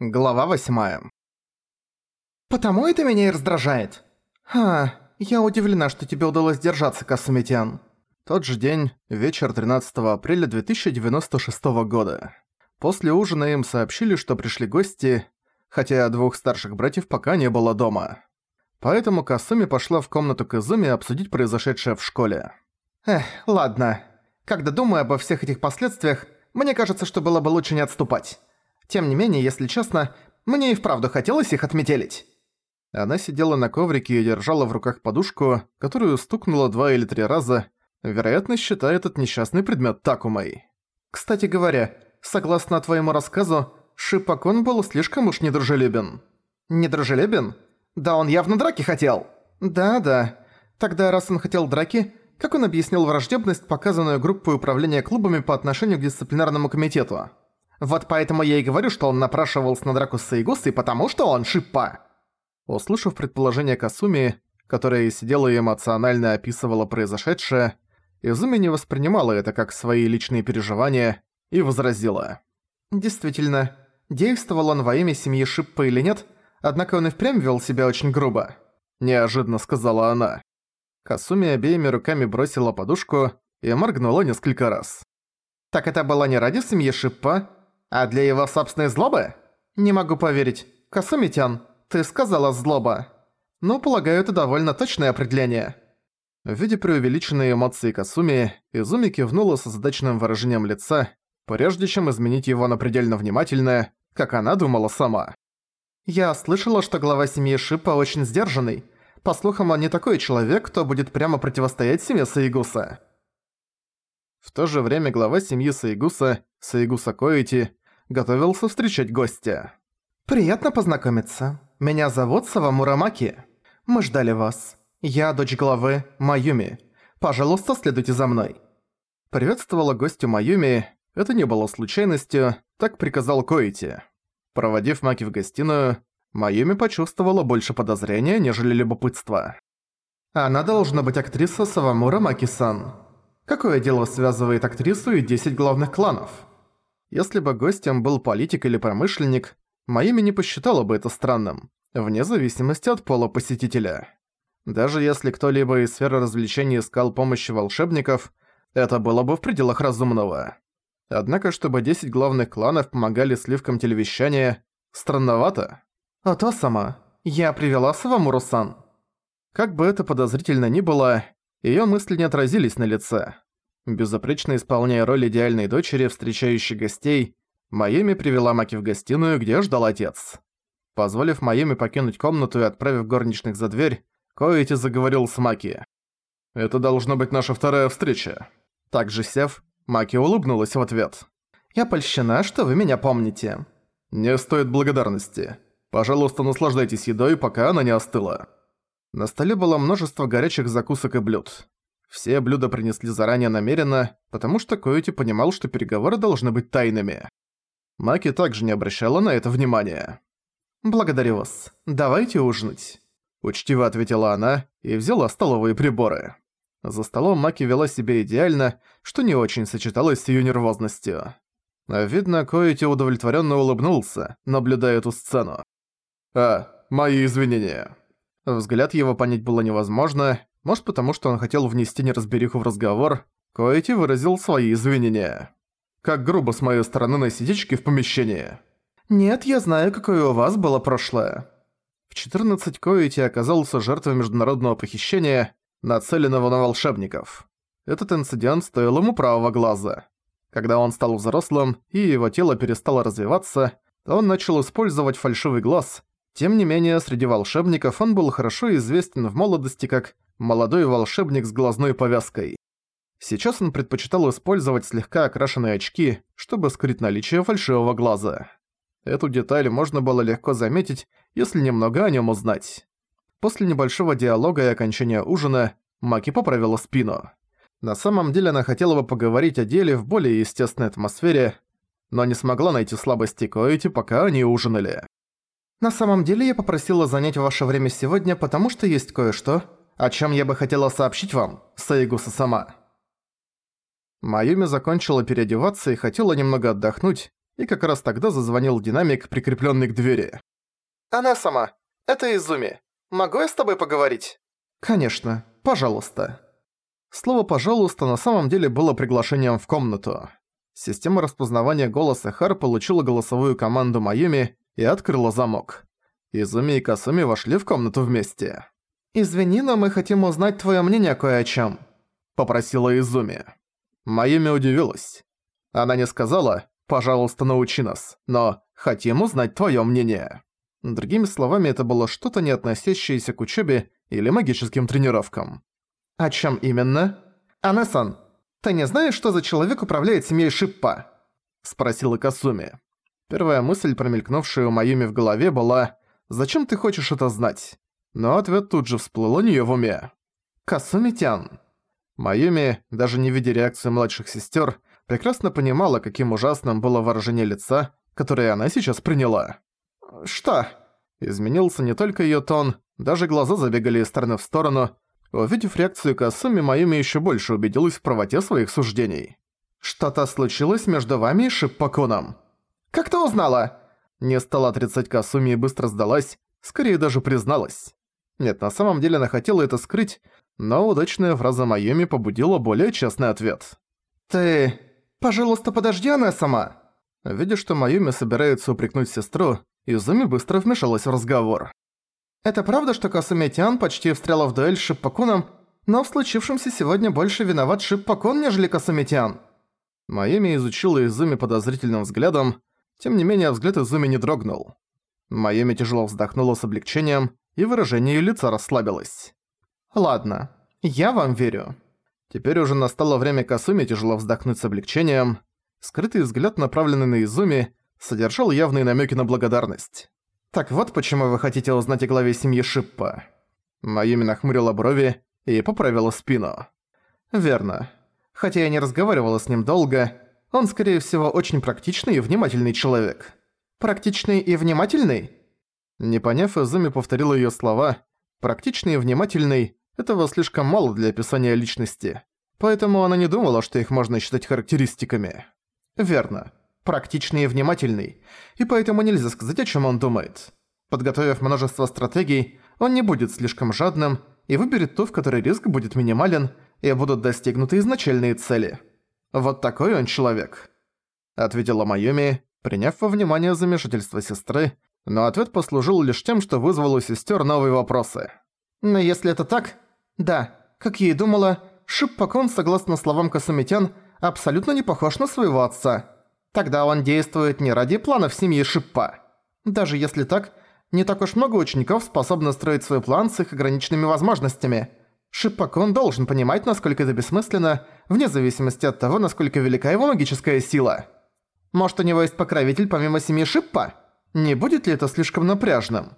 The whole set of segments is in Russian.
Глава восьмая. «Потому это меня и раздражает. Ха, я удивлена, что тебе удалось держаться, Касумитян». Тот же день, вечер 13 апреля 2096 года. После ужина им сообщили, что пришли гости, хотя двух старших братьев пока не было дома. Поэтому Касуми пошла в комнату к Изуми обсудить произошедшее в школе. «Эх, ладно. Когда думаю обо всех этих последствиях, мне кажется, что было бы лучше не отступать». Тем не менее, если честно, мне и вправду хотелось их отметелить. Она сидела на коврике и держала в руках подушку, которую стукнула два или три раза, вероятно, считая этот несчастный предмет Такумой. Кстати говоря, согласно твоему рассказу, Шипакон был слишком уж недружелюбен. Недружелюбен? Да он явно драки хотел. Да-да. Тогда раз он хотел драки, как он объяснил враждебность, показанную группой управления клубами по отношению к дисциплинарному комитету? Вот поэтому я и говорю, что он напрашивался на драку с Саигусой, потому что он шипа. Услышав предположение Касуми, которая сидела и эмоционально описывала произошедшее, Изуми не воспринимала это как свои личные переживания и возразила. «Действительно, действовал он во имя семьи Шиппа или нет, однако он и впрямь вел себя очень грубо», – неожиданно сказала она. Касуми обеими руками бросила подушку и моргнула несколько раз. «Так это было не ради семьи Шиппа, а для его собственной злобы? Не могу поверить. Касумитян, ты сказала «злоба». Ну, полагаю, это довольно точное определение. В виде преувеличенной эмоции Касуми, Изуми кивнула с задачным выражением лица, прежде чем изменить его на предельно внимательное, как она думала сама. «Я слышала, что глава семьи Шипа очень сдержанный. По слухам, он не такой человек, кто будет прямо противостоять семье Саигуса». В то же время глава семьи Саигуса, Саигуса Коити, готовился встречать гостя. «Приятно познакомиться. Меня зовут Савамура Маки. Мы ждали вас. Я дочь главы Маюми. Пожалуйста, следуйте за мной». Приветствовала гостю Маюми. Это не было случайностью, так приказал Коити. Проводив Маки в гостиную, Маюми почувствовала больше подозрения, нежели любопытства. «Она должна быть актриса Савамура Маки-сан. Какое дело связывает актрису и 10 главных кланов?» Если бы гостем был политик или промышленник, Майами не посчитала бы это странным, вне зависимости от пола посетителя. Даже если кто-либо из сферы развлечений искал помощи волшебников, это было бы в пределах разумного. Однако, чтобы 10 главных кланов помогали сливкам телевещания, странновато. «А то сама. Я привела Савамуру-сан». Как бы это подозрительно ни было, её мысли не отразились на лице. Безупречно исполняя роль идеальной дочери, встречающей гостей, Майами привела Маки в гостиную, где ждал отец. Позволив Майами покинуть комнату и отправив горничных за дверь, Коэти заговорил с Маки. «Это должна быть наша вторая встреча». Также сев, Маки улыбнулась в ответ. «Я польщена, что вы меня помните». «Не стоит благодарности. Пожалуйста, наслаждайтесь едой, пока она не остыла». На столе было множество горячих закусок и блюд. Все блюда принесли заранее намеренно, потому что Коэти понимал, что переговоры должны быть тайными. Маки также не обращала на это внимания. «Благодарю вас. Давайте ужинать», – учтиво ответила она и взяла столовые приборы. За столом Маки вела себя идеально, что не очень сочеталось с её нервозностью. Видно, Коэти удовлетворённо улыбнулся, наблюдая эту сцену. «А, мои извинения». Взгляд его понять было невозможно, может потому, что он хотел внести неразбериху в разговор, Коэти выразил свои извинения. Как грубо с моей стороны носить очки в помещении. «Нет, я знаю, какое у вас было прошлое». В 14 Коэти оказался жертвой международного похищения, нацеленного на волшебников. Этот инцидент стоил ему правого глаза. Когда он стал взрослым и его тело перестало развиваться, он начал использовать фальшивый глаз. Тем не менее, среди волшебников он был хорошо известен в молодости как молодой волшебник с глазной повязкой. Сейчас он предпочитал использовать слегка окрашенные очки, чтобы скрыть наличие фальшивого глаза. Эту деталь можно было легко заметить, если немного о нем узнать. После небольшого диалога и окончания ужина Маки поправила спину. На самом деле она хотела бы поговорить о деле в более естественной атмосфере, но не смогла найти слабости Коэти, пока они ужинали. «На самом деле я попросила занять ваше время сегодня, потому что есть кое-что, о чем я бы хотела сообщить вам, Саигуса сама». Майюми закончила переодеваться и хотела немного отдохнуть, и как раз тогда зазвонил динамик, прикрепленный к двери. «Она сама. Это Изуми. Могу я с тобой поговорить?» «Конечно. Пожалуйста». Слово «пожалуйста» на самом деле было приглашением в комнату. Система распознавания голоса Хар получила голосовую команду Майюми и открыла замок. Изуми и Касуми вошли в комнату вместе. «Извини, но мы хотим узнать твое мнение кое о чем, попросила Изуми. Майюми удивилась. Она не сказала «пожалуйста, научи нас», но «хотим узнать твое мнение». Другими словами, это было что-то не относящееся к учебе или магическим тренировкам. «О чем именно?» «Анессан, ты не знаешь, что за человек управляет семьей Шиппа?» Спросила Касуми. Первая мысль, промелькнувшая у Майюми в голове, была «Зачем ты хочешь это знать?» Но ответ тут же всплыл у неё в уме. «Касуми-тян». Майюми, даже не видя реакции младших сестер, прекрасно понимала, каким ужасным было выражение лица, которое она сейчас приняла. «Что?» Изменился не только её тон, даже глаза забегали из стороны в сторону. Увидев реакцию Касуми, Майюми ещё больше убедилась в правоте своих суждений. «Что-то случилось между вами и Шиппакуном?» «Как ты узнала?» Не стала отрицать Касуми и быстро сдалась, скорее даже призналась. Нет, на самом деле она хотела это скрыть, но удачная фраза Майюми побудила более честный ответ. «Ты... пожалуйста, подожди, она сама!» Видя, что Майюми собирается упрекнуть сестру, Изуми быстро вмешалась в разговор. «Это правда, что Касуми-тян почти встряла в дуэль с Шиппакуном, но в случившемся сегодня больше виноват Шиппакун, нежели Касуми-тян?» Майюми изучила Изуми подозрительным взглядом, тем не менее взгляд Изуми не дрогнул. Майюми тяжело вздохнула с облегчением, и выражение её лица расслабилось. «Ладно, я вам верю». Теперь уже настало время Касуми тяжело вздохнуть с облегчением. Скрытый взгляд, направленный на Изуми, содержал явные намеки на благодарность. «Так вот почему вы хотите узнать о главе семьи Шиппа». Майюми нахмурила брови и поправила спину. «Верно. Хотя я не разговаривала с ним долго, он, скорее всего, очень практичный и внимательный человек». «Практичный и внимательный?» Не поняв, Изуми повторила её слова. «Практичный и внимательный» — этого слишком мало для описания личности. Поэтому она не думала, что их можно считать характеристиками. «Верно практичный и внимательный, и поэтому нельзя сказать, о чем он думает. Подготовив множество стратегий, он не будет слишком жадным и выберет ту, в которой риск будет минимален и будут достигнуты изначальные цели. Вот такой он человек. Ответила Майоми, приняв во внимание замешательство сестры, но ответ послужил лишь тем, что вызвал у сестер новые вопросы. Но если это так, да, как я и думала, Шиппакон, согласно словам Касумитян, абсолютно не похож на своего отца. Тогда он действует не ради планов семьи Шиппа. Даже если так, не так уж много учеников способны строить свой план с их ограниченными возможностями. Шиппакон должен понимать, насколько это бессмысленно, вне зависимости от того, насколько велика его магическая сила. Может, у него есть покровитель помимо семьи Шиппа? Не будет ли это слишком напряжным?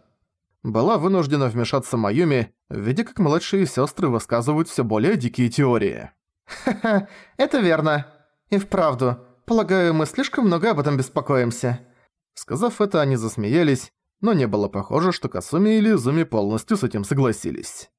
Была вынуждена вмешаться Майюми, видя, как младшие сестры высказывают все более дикие теории. «Ха-ха, это верно. И вправду, Полагаю, мы слишком много об этом беспокоимся». Сказав это, они засмеялись, но не было похоже, что Касуми или Зуми полностью с этим согласились.